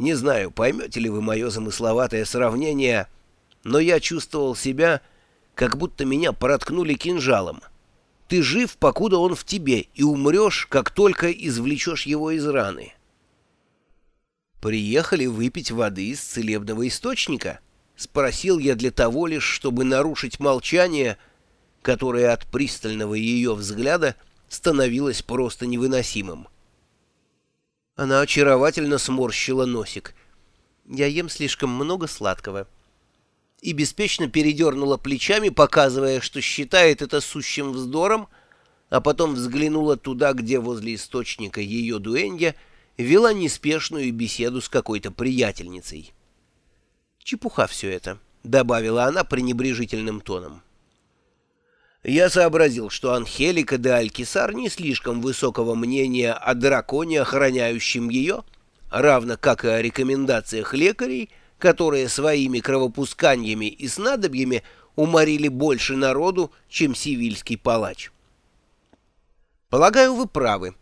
Не знаю, поймете ли вы мое замысловатое сравнение, но я чувствовал себя, как будто меня проткнули кинжалом. Ты жив, покуда он в тебе, и умрешь, как только извлечешь его из раны. «Приехали выпить воды из целебного источника?» — спросил я для того лишь, чтобы нарушить молчание, которое от пристального ее взгляда становилось просто невыносимым. Она очаровательно сморщила носик. «Я ем слишком много сладкого». И беспечно передернула плечами, показывая, что считает это сущим вздором, а потом взглянула туда, где возле источника ее дуэнья — вела неспешную беседу с какой-то приятельницей. «Чепуха все это», — добавила она пренебрежительным тоном. Я сообразил, что Анхелика де Алькисар не слишком высокого мнения о драконе, охраняющем ее, равно как и о рекомендациях лекарей, которые своими кровопусканиями и снадобьями уморили больше народу, чем сивильский палач. «Полагаю, вы правы»,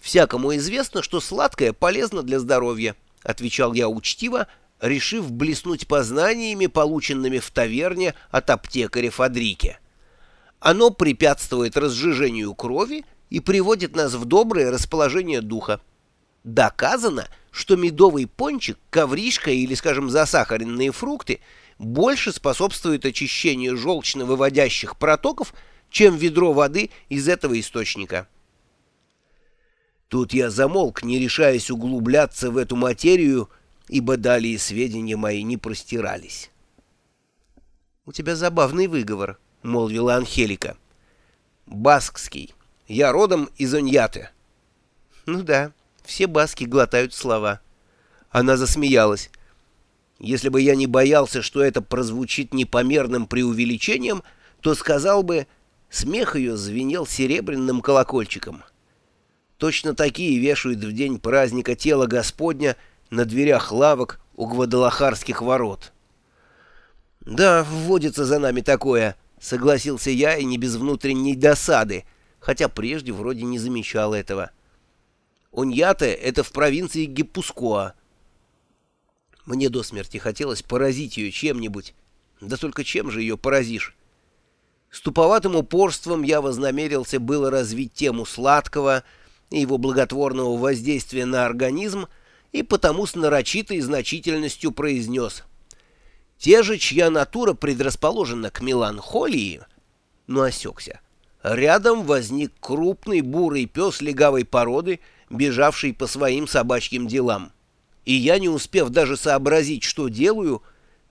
«Всякому известно, что сладкое полезно для здоровья», — отвечал я учтиво, решив блеснуть познаниями, полученными в таверне от аптекаря Фадрики. «Оно препятствует разжижению крови и приводит нас в доброе расположение духа. Доказано, что медовый пончик, ковришка или, скажем, засахаренные фрукты больше способствуют очищению желчно-выводящих протоков, чем ведро воды из этого источника». Тут я замолк, не решаясь углубляться в эту материю, ибо далее сведения мои не простирались. — У тебя забавный выговор, — молвила Анхелика. — Баскский. Я родом из Оньяты. — Ну да, все баски глотают слова. Она засмеялась. Если бы я не боялся, что это прозвучит непомерным преувеличением, то сказал бы, смех ее звенел серебряным колокольчиком. — Точно такие вешают в день праздника тела Господня на дверях лавок у Гвадалахарских ворот. «Да, вводится за нами такое», — согласился я и не без внутренней досады, хотя прежде вроде не замечал этого. Уньяте — это в провинции Гиппускоа. Мне до смерти хотелось поразить ее чем-нибудь. Да только чем же ее поразишь? С туповатым упорством я вознамерился было развить тему сладкого — и его благотворного воздействия на организм, и потому с нарочитой значительностью произнес «Те же, чья натура предрасположена к меланхолии», но осекся. Рядом возник крупный бурый пес легавой породы, бежавший по своим собачьим делам. И я, не успев даже сообразить, что делаю,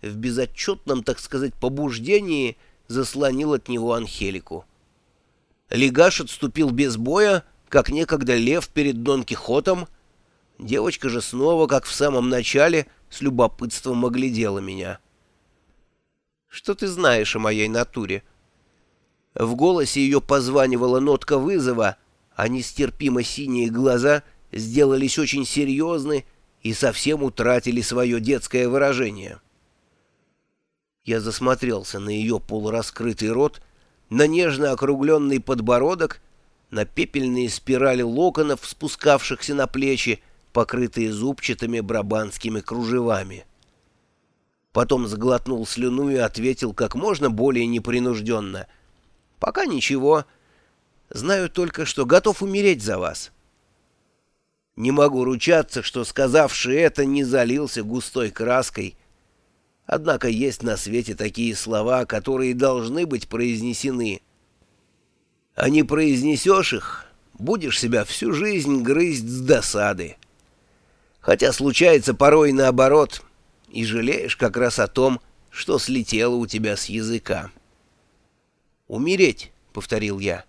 в безотчетном, так сказать, побуждении заслонил от него Анхелику. Легаш отступил без боя, как некогда лев перед Дон Кихотом. Девочка же снова, как в самом начале, с любопытством оглядела меня. «Что ты знаешь о моей натуре?» В голосе ее позванивала нотка вызова, а нестерпимо синие глаза сделались очень серьезны и совсем утратили свое детское выражение. Я засмотрелся на ее полураскрытый рот, на нежно округленный подбородок на пепельные спирали локонов, спускавшихся на плечи, покрытые зубчатыми брабанскими кружевами. Потом сглотнул слюну и ответил как можно более непринужденно. «Пока ничего. Знаю только, что готов умереть за вас». Не могу ручаться, что сказавший это не залился густой краской. Однако есть на свете такие слова, которые должны быть произнесены — а не произнесешь их, будешь себя всю жизнь грызть с досады. Хотя случается порой наоборот, и жалеешь как раз о том, что слетело у тебя с языка. «Умереть», — повторил я.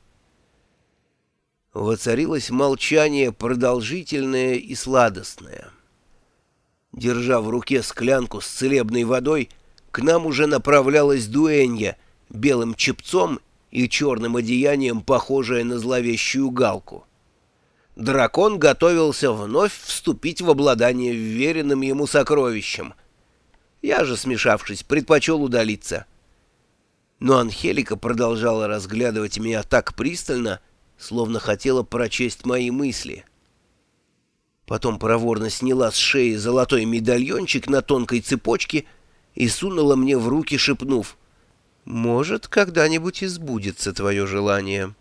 Воцарилось молчание продолжительное и сладостное. Держа в руке склянку с целебной водой, к нам уже направлялась дуэнья, белым чепцом и черным одеянием, похожее на зловещую галку. Дракон готовился вновь вступить в обладание вверенным ему сокровищем. Я же, смешавшись, предпочел удалиться. Но Анхелика продолжала разглядывать меня так пристально, словно хотела прочесть мои мысли. Потом проворно сняла с шеи золотой медальончик на тонкой цепочке и сунула мне в руки, шепнув, «Может, когда-нибудь избудется твое желание».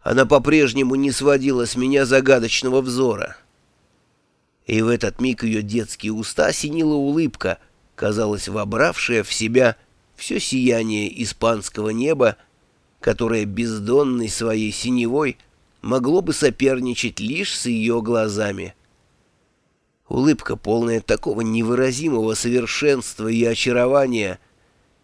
Она по-прежнему не сводила с меня загадочного взора. И в этот миг ее детские уста осенила улыбка, казалось, вобравшая в себя все сияние испанского неба, которое бездонной своей синевой могло бы соперничать лишь с ее глазами. Улыбка, полная такого невыразимого совершенства и очарования,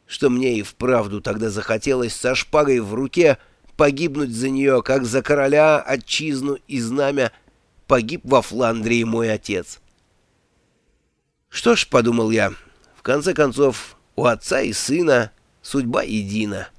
что мне и вправду тогда захотелось со шпагой в руке погибнуть за нее, как за короля, отчизну и знамя, погиб во Фландрии мой отец. Что ж, — подумал я, — в конце концов, у отца и сына судьба едина —